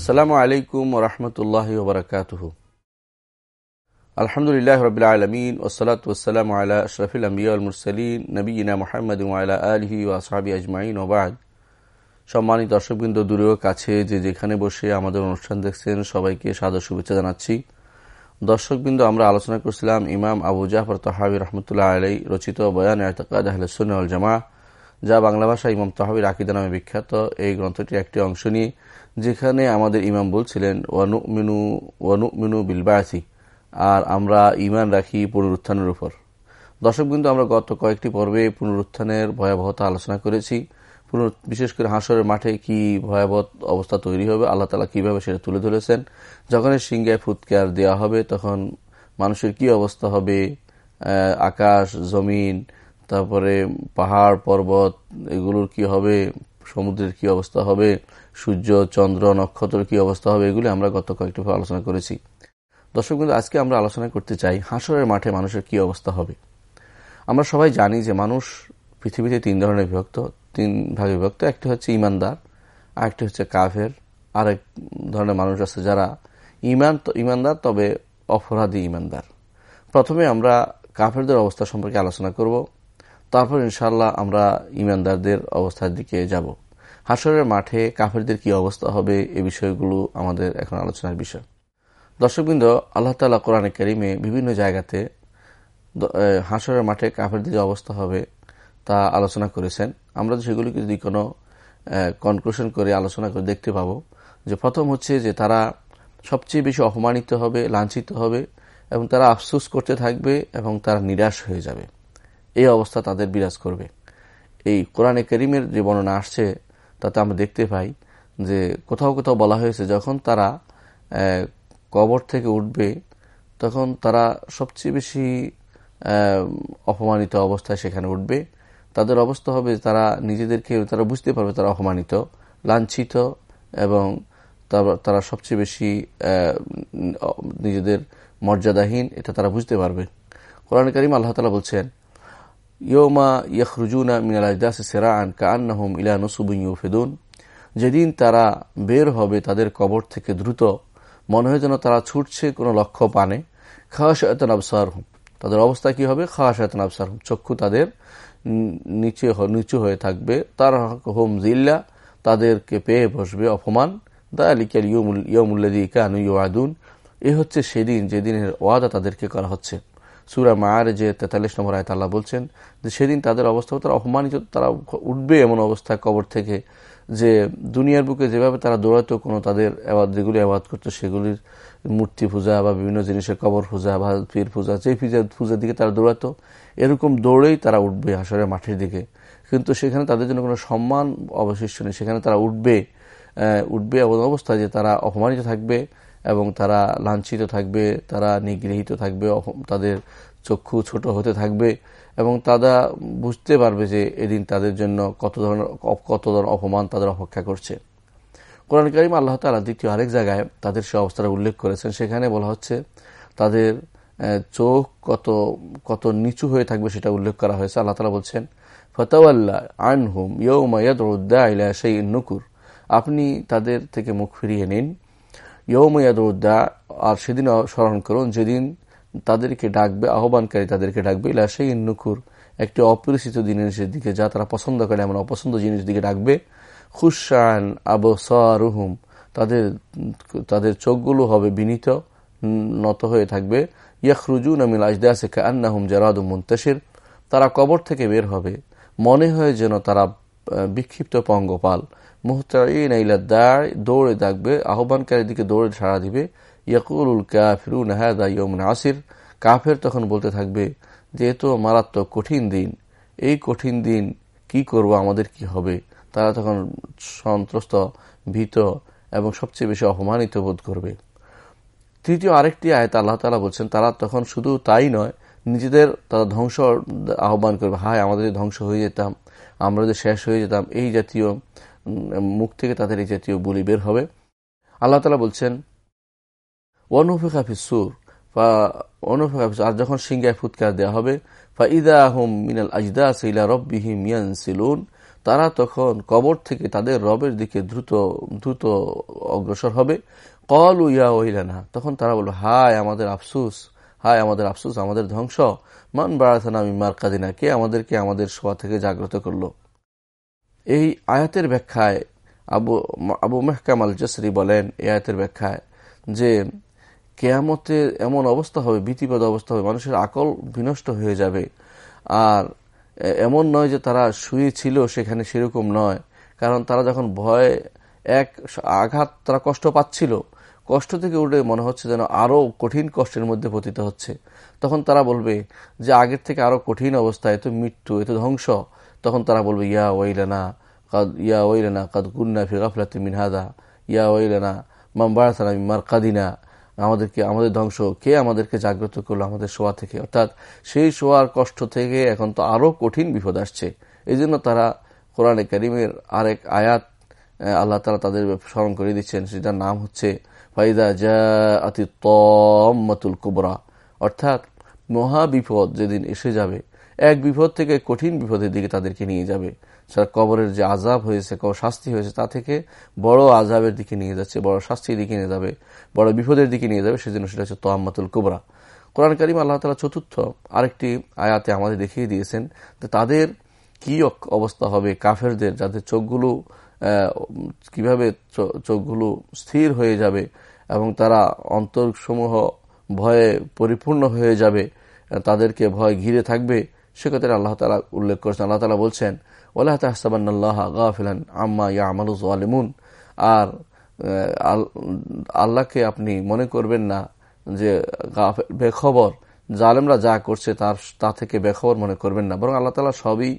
আসসালামু আলাইকুম ওরহমতুল্লাহ ওবরাকাতুহ আলহামদুলিল্লাহ রবিল আলমিন ওসলাত ওসালাম আলা শরফিল আম্বিয়াল মুরসলিন নবীনা মোহাম্মদ আলা আলহি ওয়াসাবি আজমাইন ওবাদ সম্মানিত দর্শকবৃন্দ দূরেও কাছে যে যেখানে বসে আমাদের অনুষ্ঠান দেখছেন, সবাইকে সাদর শুভেচ্ছা জানাচ্ছি। দর্শকবৃন্দ, আমরা আলোচনা করছিলাম ইমাম আবু জাফর তহাবি রহমতুল্লাহ আলাই রচিত বয়ান এতকাদ আহলসুল জামা যা বাংলা ভাষা ইমাম তহাবির আকিদা নামে বিখ্যাত। এই গ্রন্থটির একটি অংশ নিয়ে যেখানে আমাদের ইমাম বলছিলেন ওয়ানু মিনু ওয়ানু মিনু বিলবাসি আর আমরা ইমান রাখি পুনরুত্থানের উপর। দর্শকবৃন্দ আমরা গত কয়েকটি পর্বে পুনরুত্থানের ভয়াবহতা আলোচনা করেছি। বিশেষ করে হাসরের মাঠে কি ভয়াবহ অবস্থা তৈরি হবে, আল্লাহ তালা কীভাবে সেটা তুলে ধরেছেন। যখন সিংহায় ফুৎকার দেওয়া হবে, তখন মানুষের কি অবস্থা হবে? আকাশ, জমিন তারপরে পাহাড়, পর্বত, এগুলোর কি হবে, সমুদ্রের কি অবস্থা হবে, সূর্য, চন্দ্র নক্ষত্র কি অবস্থা হবে, এগুলি আমরা গত কয়েকটি আলোচনা করেছি। দর্শক কিন্তু আজকে আমরা আলোচনা করতে চাই হাসরের মাঠে মানুষের কি অবস্থা হবে। আমরা সবাই জানি যে মানুষ পৃথিবীতে তিন ধরনের বিভক্ত, তিন ভাগে বিভক্ত, একটি হচ্ছে ইমানদার, আরেকটি হচ্ছে কাফের, আরেক ধরনের মানুষ আছে যারা ইমান ইমানদার তবে অপরাধী ইমানদার। প্রথমে আমরা কাফেরদের অবস্থা সম্পর্কে আলোচনা করব। তারপর ইনশাল্লাহ আমরা ইমানদারদের অবস্থার দিকে যাব। হাসরের মাঠে কাফেরদের কি অবস্থা হবে এ বিষয়গুলো আমাদের এখন আলোচনার বিষয়। দর্শকবৃন্দ, আল্লাহ তালা কোরআনে কারিমে বিভিন্ন জায়গাতে হাসরের মাঠে কাফেরদের যে অবস্থা হবে তা আলোচনা করেছেন। আমরা সেগুলিকে যদি কোনো কনক্লুশন করে আলোচনা করে দেখতে পাবো যে প্রথম হচ্ছে যে তারা সবচেয়ে বেশি অপমানিত হবে, লাঞ্ছিত হবে এবং তারা আফসুস করতে থাকবে এবং তারা নিরাশ হয়ে যাবে। এই অবস্থা তাদের বিরাজ করবে। এই কোরআনে করিমের যে বর্ণনা আসছে, তাতে আমরা দেখতে পাই যে কোথাও কোথাও বলা হয়েছে, যখন তারা কবর থেকে উঠবে, তখন তারা সবচেয়ে বেশি অপমানিত অবস্থায় সেখানে উঠবে। তাদের অবস্থা হবে তারা নিজেদেরকে, তারা বুঝতে পারবে তারা অপমানিত, লাঞ্ছিত এবং তারা সবচেয়ে বেশি নিজেদের মর্যাদাহীন, এটা তারা বুঝতে পারবে। কোরআন করিম আল্লাহ তালা বলছেন ইয়োমা ইয়খরুজুনা মিনাল আজদাস সেরাআন কান্নাহম ইলা নসুবিন ইউফেদুন যেদিন তারা বের হবে, তাদের কবর থেকে দ্রুত, মনে হয় যেন তারা ছুটছে কোনো লক্ষ্য পানে। খাওয়া শয়তান আবসার হুম তাদের অবস্থা কি হবে? খাওয়া শয়তান আবসার হুম চক্ষু তাদের নিচে নিচু হয়ে থাকবে। তার হোম জিল্লা। তাদেরকে পেয়ে বসবে অপমান। দা আলিকাল ইয়মুল্লাদি কানু ইউআদুন। এ হচ্ছে সেদিন, যেদিনের ওয়াদা তাদেরকে করা হচ্ছে। সুরা মায়ার যে তেতাল্লিশ নম্বর আয়ত আল্লাহ বলছেন যে সেদিন তাদের অবস্থা তারা অপমানিত তারা উঠবে এমন অবস্থায় কবর থেকে যে দুনিয়ার বুকে যেভাবে তারা দৌড়াতো, কোনো তাদের আবাদ যেগুলি আবাদ করতো, সেগুলির মূর্তি পূজা বা বিভিন্ন জিনিসের কবর পূজা বা পীর পূজা যে পূজা, পূজার দিকে তারা দৌড়াতো, এরকম দৌড়েই তারা উঠবে হাসরের মাঠের দিকে। কিন্তু সেখানে তাদের জন্য কোনো সম্মান অবশিষ্ট নেই, সেখানে তারা উঠবে উঠবে এমন অবস্থা যে তারা অপমানিত থাকবে। এবং তারা লাঞ্ছিত থাকবে, তারা নিগৃহীত থাকবে তাদের চক্ষু ছোট হতে থাকবে এবং তারা বুঝতে পারবে যে এদিন তাদের জন্য কত ধরনের কত ধরনের অপমান তাদের অপেক্ষা করছে। কোরআন করিম আল্লাহ তালা দ্বিতীয় আরেক জায়গায় তাদের সে অবস্থাটা উল্লেখ করেছেন। সেখানে বলা হচ্ছে, তাদের চোখ কত কত নিচু হয়ে থাকবে সেটা উল্লেখ করা হয়েছে। আল্লাহ তালা বলছেন, ফতাওয়াল্লা আনহুম ইয়ৌমায়াদা ইলা সেই নুকুর। আপনি তাদের থেকে মুখ ফিরিয়ে নিন। ইয়ৌময়াদা আর সেদিন স্মরণ করুন, যেদিন তাদেরকে ডাকবে, আহ্বানকারী তাদেরকে ডাকবে, ইলা সেই নুকুর, একটি অপরিচিত জিনিসের দিকে, যা তারা পছন্দ করে, এমন অপছন্দ জিনিস দিকে ডাকবে। খুশান আবসারুহুম, তাদের তাদের চোখগুলো হবে বিনীত, নত হয়ে থাকবে। ইয়াখরুজুন আমিল আজদাসে কান্নাহুম জারাদুম মুন্তাসির তারা কবর থেকে বের হবে। মনে হয় যেন তারা বিক্ষিপ্ত পঙ্গপাল। দৌড়ে ডাকবে, আহ্বানকারীর দিকে দৌড়ে সাড়া দিবে। ইয়াকুল কাফিরুন হাদা আসির, কাফের তখন বলতে থাকবে যে এত মারাত্মক কঠিন দিন। এই কঠিন দিন কি করব, আমাদের কি হবে? তারা তখন সন্ত্রস্ত, ভীত এবং সবচেয়ে বেশি অপমানিত বোধ করবে। তৃতীয় আরেকটি আয়ত আল্লাহ তালা বলছেন, তারা তখন শুধু তাই নয়, নিজেদের তারা ধ্বংস আহ্বান করবে। হায়, আমাদের ধ্বংস হয়ে যেতাম, আমরা যদি শেষ হয়ে যেতাম, এই জাতীয় মুখ থেকে তাদের এই জাতীয় বলি বের হবে। আল্লাহ তালা বলছেন ওয়ানুফিকা ফিসুর ফিসুর আর যখন সিংহায় ফুৎকার দেওয়া হবে ফা ইদা আহম মিনাল আজদা সিলা রব্বিহিম মিয়ান সিলুন তারা তখন কবর থেকে তাদের রবের দিকে দ্রুত দ্রুত অগ্রসর হবে। কল ইয়া ওইলানা তখন তারা বলল হায় আমাদের আফসুস, হায় আমাদের আফসুস, আমাদের ধ্বংস। মান বাড়াথানা মিমার কাদিনা কে আমাদেরকে আমাদের শোয়া থেকে জাগ্রত করল? এই আয়াতের ব্যাখ্যায় আবু আবু মেহকাম আল জসরি বলেন এই আয়াতের ব্যাখ্যায় যে কেয়ামতে এমন অবস্থা হবে ভীতিপদ অবস্থা হবে, মানুষের আকল বিনষ্ট হয়ে যাবে। আর এমন নয় যে তারা শুয়ে ছিল সেখানে সেরকম নয়। কারণ তারা যখন ভয় এক আঘাত তারা কষ্ট পাচ্ছিল, কষ্ট থেকে উঠে মনে হচ্ছে যেন আরও কঠিন কষ্টের মধ্যে পতিত হচ্ছে। তখন তারা বলবে যে আগের থেকে আরও কঠিন অবস্থা এত মৃত্যু এত ধ্বংস। তখন তারা বলবে, ইয়া ওইলানা কাদ, ইয়া ওইলানা কাদ গুন্না ফি গাফলাতে মিনহাদা ইয়া ওইলানা মাম্বারাসানা মিমার কাদিনা আমাদেরকে, আমাদের ধ্বংস, কে আমাদেরকে জাগ্রত করল আমাদের শোয়া থেকে? অর্থাৎ সেই শোয়ার কষ্ট থেকে এখন তো আরও কঠিন বিপদ আসছে। এই জন্য তারা কোরআনে করিমের আরেক আয়াত আল্লাহ তালা তাদের স্মরণ করে দিচ্ছেন, সেটার নাম হচ্ছে, ফাইদা জা আতি তমাতুল কুবরা। অর্থাৎ মহা বিপদ যেদিন এসে যাবে এক বিপদ থেকে কঠিন বিপদের দিকে তাদেরকে নিয়ে যাবে। কবরের যে আজাব হয়েছে কব শাস্তি হয়েছে, তা থেকে বড় আজাবের দিকে নিয়ে যাচ্ছে, বড় শাস্তির দিকে নিয়ে যাবে, বড় বিপদের দিকে নিয়ে যাবে, সেজন্য সেটা হচ্ছে তোয়াম্মাতুল কুবরা। কোরআন করিম আল্লাহ তালা চতুর্থ আরেকটি আয়াতে আমাদের দেখিয়ে দিয়েছেন যে তাদের কি অবস্থা হবে কাফেরদের, যাদের চোখগুলো কীভাবে চোখগুলো স্থির হয়ে যাবে এবং তারা অন্তরসমূহ ভয়ে পরিপূর্ণ হয়ে যাবে, তাদেরকে ভয় ঘিরে থাকবে সেক্ষেত্রে আল্লাহ তালা উল্লেখ করেছেন। আল্লাহ তালা বলছেন ওলাহ তাহসাবান্নাল্লাহ গাফিলান আম্মা ইয়া আমালুজ আলিমুন আর আল্লাহকে আপনি মনে করবেন না যে বেখবর। জালেমরা যা করছে তার, তা থেকে বেখবর মনে করবেন না। বরং আল্লাহ তালা সবই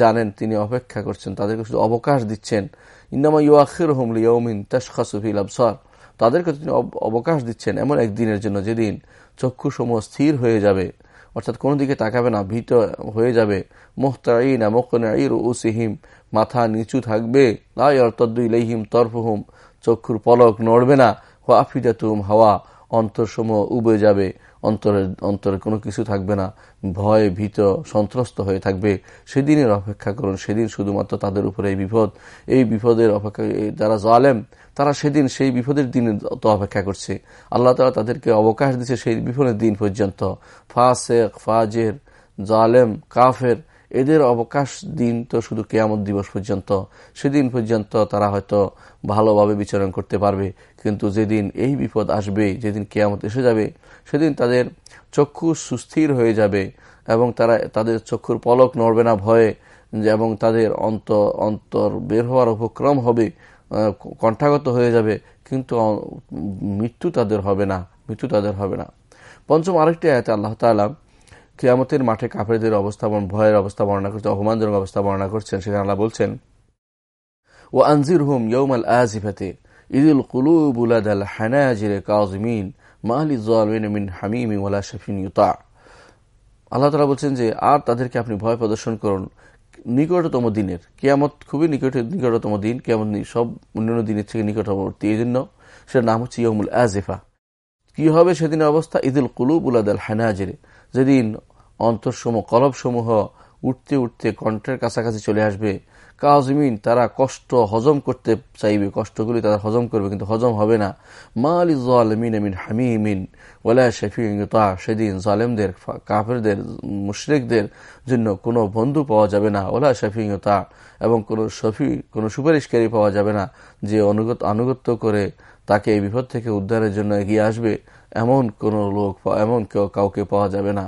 জানেন, তিনি অপেক্ষা করছেন, তাদেরকে শুধু অবকাশ দিচ্ছেন। ইন্নামা ইউআখির হুমলি ইয়মিন তাসখাসুফিল আবসার। তাদেরকে তিনি অবকাশ দিচ্ছেন এমন একদিনের জন্য যেদিন চক্ষুসমূহ স্থির হয়ে যাবে। অর্থাৎ কোনো দিকে তাকাবে না, ভীত হয়ে যাবে। মোহতাইনা মোকনাইর উসিহিম মাথা নিচু থাকবে। লাইহিম তরফহুম, চক্ষুর পলক নড়বে না। ও আফিদাতুম হাওয়া, অন্তরসমূহ উবে যাবে। অন্তরে অন্তরে কোনো কিছু থাকবে না, ভয় ভীত, সন্ত্রস্ত হয়ে থাকবে, সেদিনের অপেক্ষা করুন, সেদিন শুধুমাত্র তাদের উপরে এই বিপদ, এই বিপদের অপেক্ষা যারা জালেম, তারা সেদিন সেই বিপদের দিন তো অপেক্ষা করছে। আল্লাহ তালা তাদেরকে অবকাশ দিচ্ছে সেই বিপদের দিন পর্যন্ত। ফাসেক, ফাজের, জালেম, কাফের এদের অবকাশ দিন তো শুধু কেয়ামত দিবস পর্যন্ত। সেদিন পর্যন্ত তারা হয়তো ভালোভাবে বিচরণ করতে পারবে। কিন্তু যেদিন এই বিপদ আসবে, যেদিন কেয়ামত এসে যাবে, সেদিন তাদের চক্ষু সুস্থির হয়ে যাবে এবং তারা, তাদের চক্ষুর পলক নড়বে না ভয়ে এবং তাদের অন্ত, অন্তর বের হওয়ার উপক্রম হবে কণ্ঠাগত হয়ে যাবে। কিন্তু মৃত্যু তাদের হবে না, মৃত্যু তাদের হবে না। পঞ্চম আরেকটি আয়তে আল্লাহ তালা কিয়ামতের মাঠে কাফেরদের অবস্থা ভয়ের অবস্থা বর্ণনা করছেন অপমানজনক অবস্থা বর্ণনা করছেন। সেখানে আল্লাহ বলছেন ও আনজির হুম ইয়ৌমাল আজিফাতে ঈদুল কুলুবুলাদ আল হানাজির কাজমিন মাহলি মিন হামিমি ওলা শফিন ইউতা আল্লাহ তালা বলছেন যে, আর তাদেরকে আপনি ভয় প্রদর্শন করুন, নিকটতম দিনের কেয়ামত খুবই নিকট, নিকটতম দিন কেমন সব অন্যান্য দিনের থেকে নিকটবর্তী এই জন্য সেটার নাম হচ্ছে ইয়মুল আজিফা কি হবে সেদিনের অবস্থা? ঈদুল কুলুব উলাদ আল হানাজিরে, যেদিন অন্তরসমূহ কলবসমূহ উঠতে উঠতে কণ্ঠের কাছাকাছি চলে আসবে। কাজমিন, তারা কষ্ট হজম করতে চাইবে, কষ্টগুলি তারা হজম করবে, কিন্তু হজম হবে না। মালি জালমিন আমিন হামিমিন ওলা শফিতা সেদিন জালেমদের, কাফেরদের, মুশরিকদের জন্য কোনো বন্ধু পাওয়া যাবে না। ওলা শফিতা এবং কোনো শফি, কোনো সুপারিশকারী পাওয়া যাবে না, যে অনুগত, আনুগত্য করে তাকে এই বিপদ থেকে উদ্ধারের জন্য এগিয়ে আসবে। এমন কোন লোক, এমন কেউ কাউকে পাওয়া যাবে না।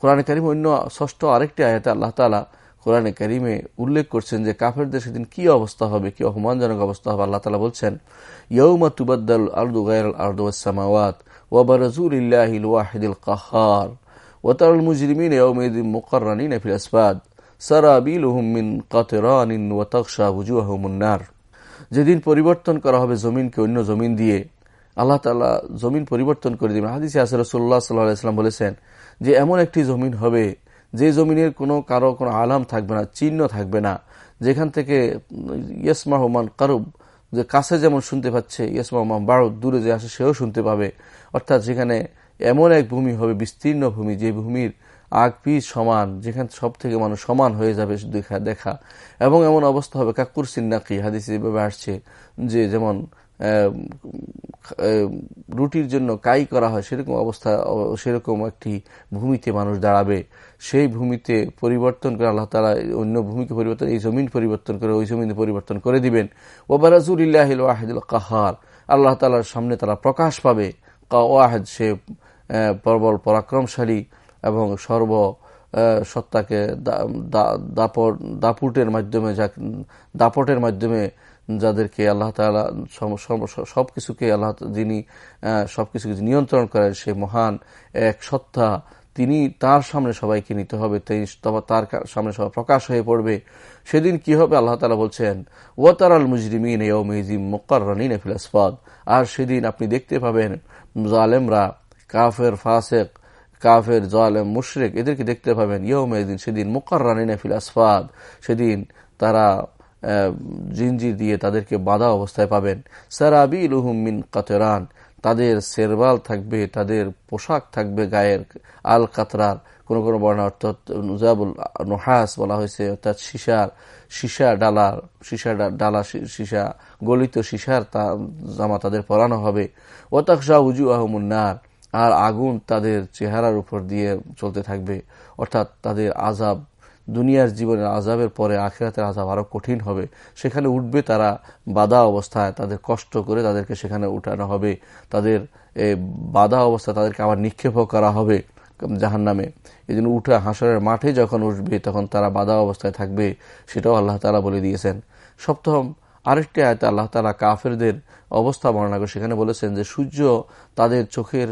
কোরআনে করিম অন্য ষষ্ঠ আরেকটি আয়াতে আল্লাহ তালা কোরআনে করিমে উল্লেখ করছেন যে কাফেরদের সেদিন কি অবস্থা হবে, কি অপমানজনক অবস্থা হবে আল্লাহ তালা বলছেন ইয়ৌমা তুবাদ্দাল আর্দু গায়রুল আর্দুসামাওয়াত ওয়াবারজুল ইল্লাহিল ওয়াহিদুল কাহার ওয়াতারুল মুজরিমিন ইয়ৌমিদিন মুকরানিন ফিল আসবাদ সারাবিলুহুম মিন কাতরানিন ওয়াতাকশা বুজুয়াহুমুন্নার যেদিন পরিবর্তন করা হবে জমিনকে অন্য জমিন দিয়ে আল্লাহ তালা জমিন পরিবর্তন করে দিবেন। হাদিসে আসরসুল্লাহ সাল্লাহ ইসলাম বলেছেন যে, এমন একটি জমিন হবে, যে জমিনের কোনো কারও কোনো আলাম থাকবে না, চিহ্ন থাকবে না। যেখান থেকে ইয়সমা রহমান কারুব, যে কাছে যেমন শুনতে পাচ্ছে ইয়সমা রহমান বারো দূরে যে আসে সেও শুনতে পাবে। অর্থাৎ যেখানে এমন এক ভূমি হবে, বিস্তীর্ণ ভূমি, যে ভূমির আগ পিস সমান, যেখান সব থেকে মানুষ সমান হয়ে যাবে দেখা দেখা। এবং এমন অবস্থা হবে কাকুর সিন্নাকি হাদিস এভাবে আসছে, যে যেমন রুটির জন্য কাই করা হয়, সেরকম অবস্থা সেরকম একটি ভূমিতে মানুষ দাঁড়াবে। সেই ভূমিতে পরিবর্তন করে আল্লাহ তালা অন্য ভূমিকে পরিবর্তন, এই জমিন পরিবর্তন করে ওই জমিনে পরিবর্তন করে দিবেন। ও ওবারাজুল্লাহিল ওয়াহিদুল কাহার, আল্লাহ তালার সামনে তারা প্রকাশ পাবে। ওয়াহেদ, সে প্রবল, পরাক্রমশালী এবং সর্ব সত্তাকে দাপট, দাপুটের মাধ্যমে যা দাপটের মাধ্যমে যাদেরকে আল্লাহ তালা সব কিছুকে আল্লাহ যিনি সব কিছুকে নিয়ন্ত্রণ করেন, সে মহান এক সত্তা। তিনি তার সামনে সবাইকে নিতে হবে। তার সামনে সবাই প্রকাশ হয়ে পড়বে। সেদিন কি হবে? আল্লাহ তালা বলছেন ও তারাল মুজরিমিন মেজিম মোকারিন ফিলাসফাদ আর সেদিন আপনি দেখতে পাবেন জালেমরা, কাফের ফাসেক, কাফের জালেম মুশরেক, এদেরকে দেখতে পাবেন। ইয়মেদিন সেদিন মোকারিন ফিলাসফাদ সেদিন তারা জিনজির দিয়ে তাদেরকে বাধা অবস্থায় পাবেন। সারাবি মিন কাতেরান। তাদের সেরবাল থাকবে, তাদের পোশাক থাকবে গায়ের আল কাতরার। কোন কোনো বর্ণা অর্থাৎ নুজাবুল নোহাস বলা হয়েছে, অর্থাৎ সীসার, সীসা ডালার, সীসা ডালা সীসা, গলিত সীসার জামা তাদের পরানো হবে। ওতাকশা উজু আহমুন্নার আর আগুন তাদের চেহারার উপর দিয়ে চলতে থাকবে। অর্থাৎ তাদের আজাব দুনিয়ার জীবনের আজাবের পরে আখেরাতের আজাব আরও কঠিন হবে। সেখানে উঠবে তারা বাধা অবস্থায় তাদের কষ্ট করে তাদেরকে সেখানে উঠানো হবে। তাদের বাধা অবস্থায় তাদেরকে আবার নিক্ষেপ করা হবে জাহান নামে এই জন্য উঠে হাসরের মাঠে যখন উঠবে তখন তারা বাধা অবস্থায় থাকবে, সেটাও আল্লাহ তালা বলে দিয়েছেন। সপ্তম আরেকটি আয়তে আল্লাহ তালা কাফেরদের অবস্থা বর্ণনা করে সেখানে বলেছেন যে, সূর্য তাদের চোখের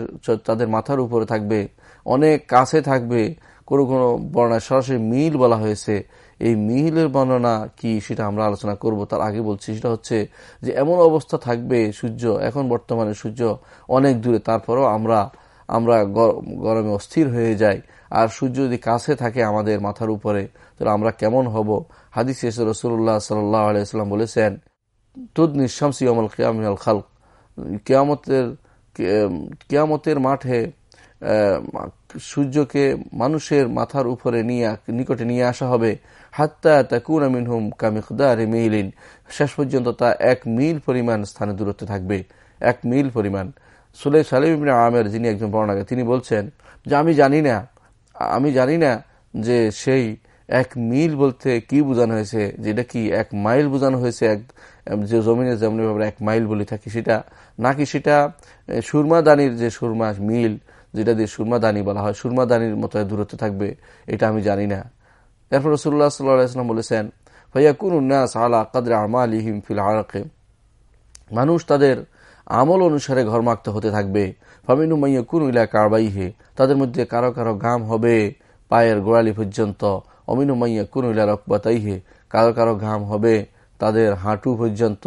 তাদের মাথার উপরে থাকবে, অনেক কাছে থাকবে কোনো কোনো বর্ণায় সরাসরি মিল বলা হয়েছে। এই মিহিলের বর্ণনা কি সেটা আমরা আলোচনা করব। তার আগে বলছি, সেটা হচ্ছে যে এমন অবস্থা থাকবে, সূর্য এখন বর্তমানে সূর্য অনেক দূরে, তারপরও আমরা আমরা গরমে অস্থির হয়ে যাই। আর সূর্য যদি কাছে থাকে আমাদের মাথার উপরে, তাহলে আমরা কেমন হব? হাদিস রসুল্লাহ সাল্লাহ আলাইসাল্লাম বলেছেন তুদ নিঃশামসি অমল কিয়ামিয়াল খাল কেয়ামতের কেয়ামতের মাঠে সূর্যকে মানুষের মাথার উপরে নিয়ে নিকটে নিয়ে আসা হবে। হাত্তা তাকুন আমিন হুম কামিকদার মিলিন শেষ পর্যন্ত তা এক মিল পরিমাণ স্থানে দূরত্বে থাকবে। এক মিল পরিমাণ। সুলে সালিম ইবিন আমের যিনি একজন বর্ণাগে তিনি বলছেন যে, আমি জানি না, আমি জানি না যে সেই এক মিল বলতে কি বোঝানো হয়েছে যেটা কি এক মাইল বোঝানো হয়েছে, এক, যে জমিনে যেমন এক মাইল বলে থাকি সেটা, নাকি সেটা সুরমা দানির যে সুরমা মিল যেটা দিয়ে সুরমাদানি বলা হয়। সুরমাদানির মতো দূরত্ব থাকবে, এটা আমি জানি না। এরপর রসুল্লাহ সাল্লাম বলেছেন ভাইয়া কোন উন্নাস আলা কাদরে আমালিহিম ফিল আরাকে মানুষ তাদের আমল অনুসারে ঘরমাক্ত হতে থাকবে। ফামিনু মাইয়া কুন ইলা কারবাইহে তাদের মধ্যে কারও কারও গাম হবে পায়ের গোড়ালি পর্যন্ত। অমিনু মাইয়া কুন ইলা রকবাতাইহে, কারও কারও ঘাম হবে তাদের হাঁটু পর্যন্ত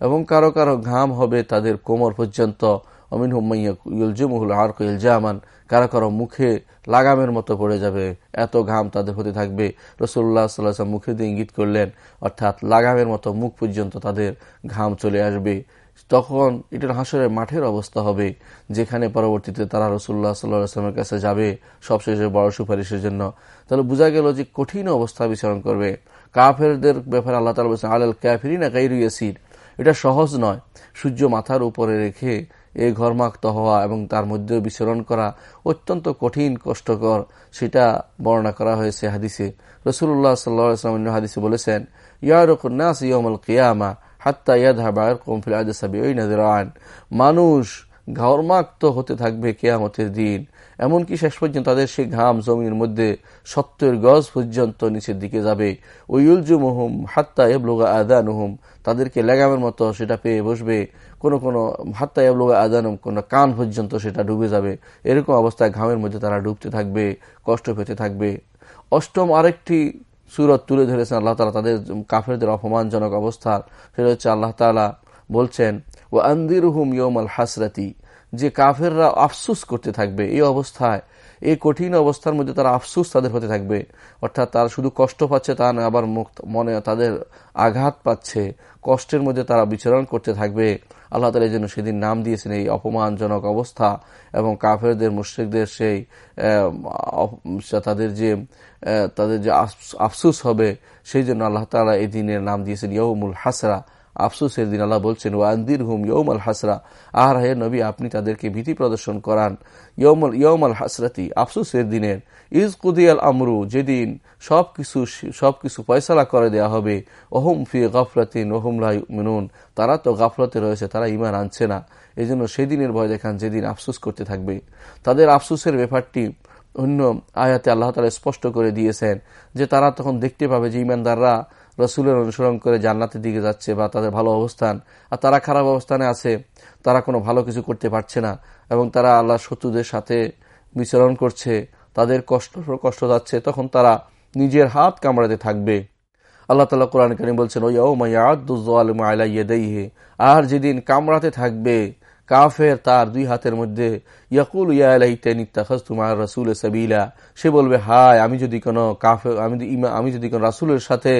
এবং কারও কারও ঘাম হবে তাদের কোমর পর্যন্ত। অমিন হুমাইয়ালজুমুল আরক ইলজামান কারও কারও মুখে লাগামের মতো পড়ে যাবে, এত ঘাম তাদের হতে থাকবে। রসুল্লাহ সাল্লাহ মুখে দিয়ে ইঙ্গিত করলেন, অর্থাৎ লাগামের মতো মুখ পর্যন্ত তাদের ঘাম চলে আসবে। তখন এটার হাসরের মাঠের অবস্থা হবে, যেখানে পরবর্তীতে তারা রসুল্লাহ সাল্লাহামের কাছে যাবে, সবশেষে বড় সুপারিশের জন্য। তাহলে বোঝা গেল যে কঠিন অবস্থা বিচারণ করবে। কাফেরদের ব্যাপারে আল্লাহ তালা বলছেন, আলাল ক্যাফিরিনা গাইরু ইয়াসির। এটা সহজ নয়। সূর্য মাথার উপরে রেখে এই ঘরমাক্ত হওয়া এবং তার মধ্যে বিচরণ করা অত্যন্ত কঠিন, কষ্টকর। সেটা বর্ণনা করা হয়েছে হাদিসে। রসুল্লাহ সাল্লাম হাদিসে বলেছেন ইয়ারকাস ইয়মল কিয়ামা হাত্তা ইয়াদহাবার কমফিল আদেশ ওই মানুষ ঘরমাক্ত হতে থাকবে কেয়ামতের দিন। এমনকি শেষ পর্যন্ত তাদের সেই ঘাম জমির মধ্যে সত্তর গজ পর্যন্ত নিচের দিকে যাবে। ওইউলজুমহুম হাত্তা এবলোগা আদানুহুম তাদেরকে লেগামের মতো সেটা পেয়ে বসবে। কোনো কোনো হাত্তা এবলোগা আদানুম কোনো কান পর্যন্ত সেটা ডুবে যাবে। এরকম অবস্থায় ঘামের মধ্যে তারা ডুবতে থাকবে, কষ্ট পেতে থাকবে। অষ্টম আরেকটি সুরত তুলে ধরেছেন আল্লাহ তালা তাদের কাফেরদের অপমানজনক অবস্থা। সেটা হচ্ছে আল্লাহ তালা বলছেন ও আন্দির হুম ইয়ম আল হাসরাতি, যে কাফেররা আফসুস করতে থাকবে এই অবস্থায়, এই কঠিন অবস্থার মধ্যে তারা আফসুস তাদের হতে থাকবে। অর্থাৎ তারা শুধু কষ্ট পাচ্ছে তা না, আবার মুক্ত মনে তাদের আঘাত পাচ্ছে, কষ্টের মধ্যে তারা বিচরণ করতে থাকবে। আল্লাহ তালা যেন সেদিন নাম দিয়েছেন এই অপমানজনক অবস্থা, এবং কাফেরদের, মুশ্রিকদের সেই তাদের যে তাদের যে আফসুস হবে, সেই জন্য আল্লাহ তালা এই দিনের নাম দিয়েছেন ইয়ৌমুল হাসরা। আফসুসের দিন আল্লাহ বলছেন ওয়ান্দির হুম ইয়ৌম আল হাসরা। আর হে নবী, আপনি তাদেরকে ভীতি প্রদর্শন করান। ইয়ৌমল ইয়ৌম আল হাসরাতি আফসুসের দিনের। ইজ কুদিয়াল আমরু, যেদিন সব কিছু সব কিছু ফয়সলা করে দেয়া হবে। ওহম ফি গাফলাতিন, ওহম লাই মিনুন তারা তো গাফলতে রয়েছে, তারা ইমান আনছে না। এই জন্য সেদিনের ভয় দেখান যেদিন আফসুস করতে থাকবে। তাদের আফসুসের ব্যাপারটি অন্য আয়াতে আল্লাহ তালা স্পষ্ট করে দিয়েছেন যে তারা তখন দেখতে পাবে যে ইমানদাররা রসুলের অনুসরণ করে জান্নাতের দিকে যাচ্ছে বা তাদের ভালো অবস্থান, আর তারা খারাপ অবস্থানে আছে, তারা কোনো ভালো কিছু করতে পারছে না, এবং তারা আল্লাহ শত্রুদের সাথে বিচরণ করছে, তাদের কষ্ট কষ্ট যাচ্ছে, তখন তারা নিজের হাত কামড়াতে থাকবে। আল্লাহ তালা কোরআন কারিম বলছেন ওই ও মাইয়া আর যেদিন কামড়াতে থাকবে, কাফের তার দুই হাতের মধ্যে, ইয়াকুল তোমার রসুল সাবিলা সে বলবে, হায়, আমি যদি কোনো কাফে আমি আমি যদি কোনো রাসুলের সাথে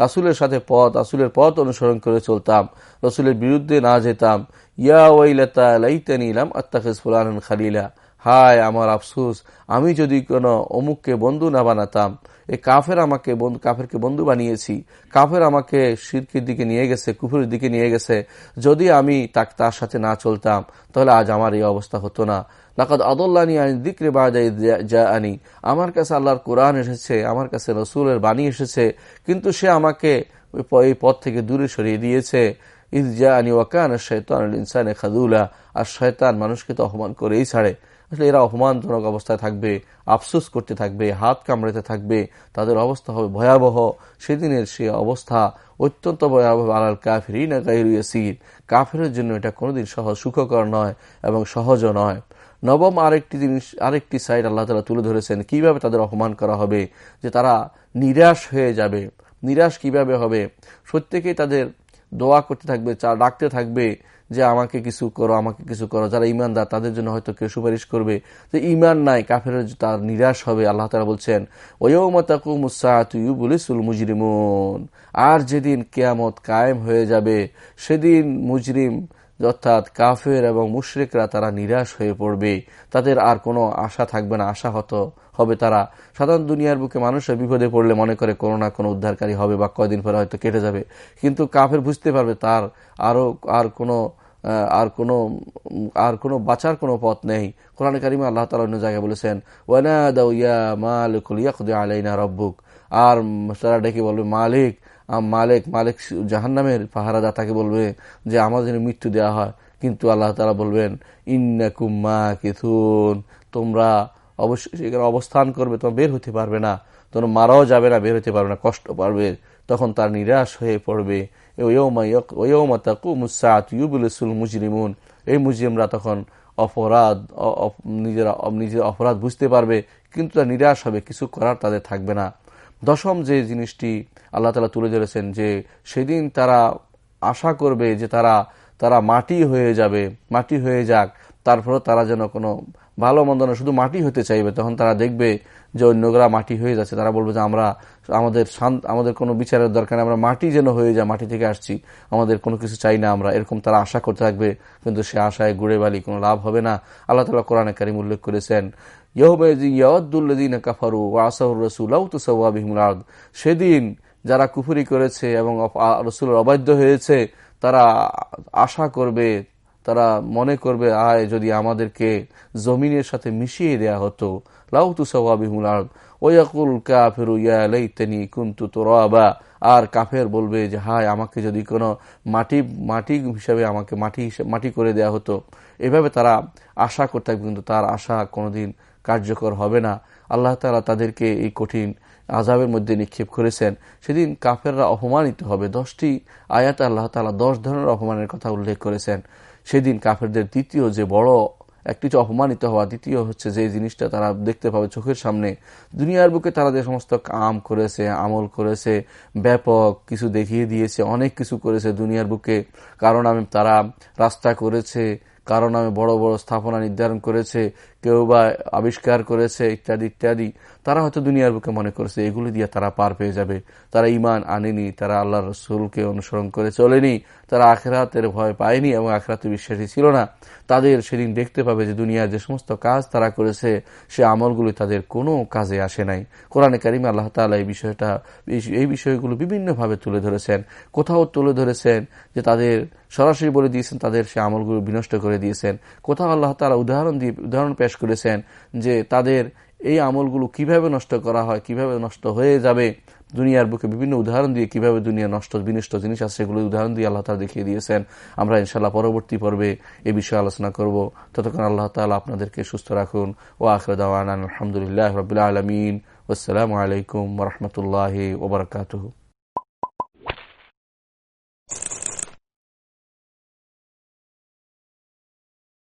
রাসুলের সাথে পথ, রাসুলের পথ অনুসরণ করে চলতাম, রসুলের বিরুদ্ধে না যেতাম। ইয়া ওয়াইলাতা লাইতানি ইলাম আত্তাখিজ ফুলান খালিলা। হায় আমার আফসুস, আমি যদি কোনো অমুককে বন্ধু না বানাতাম, এ কাফের আমাকে কাফেরকে বন্ধু বানিয়েছি, কাফের আমাকে শিরকের দিকে নিয়ে গেছে, কুফুরের দিকে নিয়ে গেছে, যদি আমি তার সাথে না চলতাম, তাহলে আজ আমার এই অবস্থা হতো না। লাকাদ আদল্লানি আনি দিকরে বাজাই যা আনি আমার কাছে আল্লাহর কোরআন এসেছে, আমার কাছে রসুলের বাণী এসেছে, কিন্তু সে আমাকে এই পথ থেকে দূরে সরিয়ে দিয়েছে। ইদ যা আনি ওয়াকান শৈতান ইনসানে খাদুলা। আর শয়তান মানুষকে তো অপমান করেই ছাড়ে। আসলে এরা অপমানজনক অবস্থায় থাকবে, আফসোস করতে থাকবে, হাত কামড়াতে থাকবে, তাদের অবস্থা হবে ভয়াবহ। সেদিনের সে অবস্থা অত্যন্ত ভয়াবহ। আলাল কাফির ইয়াসির কাফের জন্য এটা কোনোদিন সহজ সুখকর নয় এবং সহজও নয়। নবম আরেকটি জিনিস, আরেকটি সাইড আল্লাহ তালা তুলে ধরেছেন, কীভাবে তাদের অপমান করা হবে, যে তারা নিরাশ হয়ে যাবে। নিরাশ কীভাবে হবে? প্রত্যেকেই তাদের দোয়া করতে থাকবে, চা, ডাকতে থাকবে যে আমাকে কিছু করো, আমাকে কিছু করো। যারা ইমানদার তাদের জন্য হয়তো কেউ সুপারিশ করবে যে ইমান নাই কাফের তার নিরাশ হবে, আল্লাহ তালা বলছেন আর যেদিন কেয়ামত কায়েম হয়ে যাবে, সেদিন মুজরিম অর্থাৎ কাফের এবং মুশরিকরা তারা নিরাশ হয়ে পড়বে। তাদের আর কোনো আশা থাকবে না আশা হতো হবে তারা। সাধারণ দুনিয়ার বুকে মানুষের বিপদে পড়লে মনে করে কোনো না কোনো উদ্ধারকারী হবে বা কয়দিন পরে হয়তো কেটে যাবে। কিন্তু কাফের বুঝতে পারবে তার আরও আর কোনো আর কোনো আর কোনো বাঁচার কোনো পথ নেই। কোরআন কারিমা আল্লাহ তালা অন্য জায়গায় বলেছেন ওয়ানা দাউ ইয়া ইয়াকুদ আলাইনা রব্বুক। আর তারা ডেকে বলবে, মালিক মালিক মালিক জাহান্নামের পাহারাদা তাকে বলবে যে আমাদের মৃত্যু দেওয়া হয়। কিন্তু আল্লাহ তালা বলবেন ইন্নাকুম্মা কিথুন তোমরা অবশ্যই সেখানে অবস্থান করবে, তোমার বের হতে পারবে না। তোমার মারাও যাবে না, বের হতে পারবে না, কষ্ট পারবে তখন তার নিরাশ হয়ে পড়বে। মুজরিমুন। এই মুজরিমরা তখন অপরাধ নিজেরা নিজের অপরাধ বুঝতে পারবে, কিন্তু তার নিরাশ হবে, কিছু করার তাদের থাকবে না। দশম যে জিনিসটি আল্লাহ তালা তুলে ধরেছেন যে সেদিন তারা আশা করবে যে তারা তারা মাটি হয়ে যাবে, মাটি হয়ে যাক তারপরে তারা যেন কোনো ভালো মন্দ না, শুধু মাটি হতে চাইবে, তখন তারা দেখবে যে অন্যরা মাটি হয়ে যাচ্ছে। তারা বলবে যে আমরা, আমাদের শান্ত আমাদের কোনো বিচারের দরকার আমরা মাটি যেন হয়ে যায়, মাটি থেকে আসছি, আমাদের কোনো কিছু চাই না আমরা, এরকম তারা আশা করতে থাকবে। কিন্তু সে আশায় গুড়ে বালি কোনো লাভ হবে না। আল্লাহ তালা কোরআনে কারিম উল্লেখ করেছেন সেদিন যারা কুফুরি করেছে এবং রসুলের অবাধ্য হয়েছে, তারা আশা করবে, তারা মনে করবে, আয়, যদি আমাদেরকে জমিনের সাথে মিশিয়ে দেয়া হতো। লাউতু সবাবিহুল আর্দ। ওয়াকুল কাফেরু ইয়ালাইতানি কুনতু তোরাবা। আর কাফের বলবে যে, হায়, আমাকে যদি কোনো মাটি মাটি হিসাবে আমাকে মাটি মাটি করে দেয়া হতো। এভাবে তারা আশা করতে কিন্তু তার আশা কোনোদিন কার্যকর হবে না। আল্লাহ তালা তাদেরকে এই কঠিন আজাবের মধ্যে নিক্ষেপ করেছেন। সেদিন কাফেররা অপমানিত হবে। দশটি আয়াত আল্লাহ তালা দশ ধরনের অপমানের কথা উল্লেখ করেছেন। সেদিন কাফেরদের দ্বিতীয় যে বড়, একটি অপমানিত হওয়া, দ্বিতীয় হচ্ছে যে জিনিসটা তারা দেখতে পাবে চোখের সামনে। দুনিয়ার বুকে তারা যে সমস্ত কাম করেছে, আমল করেছে, ব্যাপক কিছু দেখিয়ে দিয়েছে, অনেক কিছু করেছে দুনিয়ার বুকে। কারণ আমি তারা রাস্তা করেছে কারণ নামে বড় বড় স্থাপনা নির্ধারণ করেছে কেউ বা আবিষ্কার করেছে ইত্যাদি ইত্যাদি, তারা হয়তো দুনিয়ার বুকে মনে করেছে, এগুলি দিয়ে তারা পার পেয়ে যাবে। তারা ইমান আনেনি, তারা আল্লাহ রসুলকে অনুসরণ করে চলেনি, তারা আখেরাতের ভয় পায়নি এবং আখেরাতে বিশ্বাসী ছিল না। তাদের সেদিন দেখতে পাবে যে দুনিয়ার যে সমস্ত কাজ তারা করেছে, সে আমলগুলি তাদের কোনো কাজে আসে নাই। কোরআনে কারিম আল্লাহ তালা এই বিষয়টা, এই বিষয়গুলো বিভিন্নভাবে তুলে ধরেছেন। কোথাও তুলে ধরেছেন যে তাদের সরাসরি বলে দিয়েছেন, তাদের সে আমলগুলো বিনষ্ট করে দিয়েছেন। কোথাও আল্লাহ তালা উদাহরণ দিয়ে, উদাহরণ পেশ করেছেন যে তাদের এই আমলগুলো কীভাবে নষ্ট করা হয়, কীভাবে নষ্ট হয়ে যাবে? দুনিয়ার বুকে বিভিন্ন উদাহরণ দিয়ে কীভাবে দুনিয়া নষ্ট, বিনষ্ট জিনিস আছে সেগুলো উদাহরণ দিয়ে আল্লাহ তালা দেখিয়ে দিয়েছেন। আমরা ইনশাল্লাহ পরবর্তী পর্বে এ বিষয়ে আলোচনা করব। ততক্ষণ আল্লাহ তালা আপনাদেরকে সুস্থ রাখুন। ও আখরদান আলহামদুলিল্লাহ রবিল আলমিন। আলাইকুম রহমতুল্লাহ ওবরাকাতু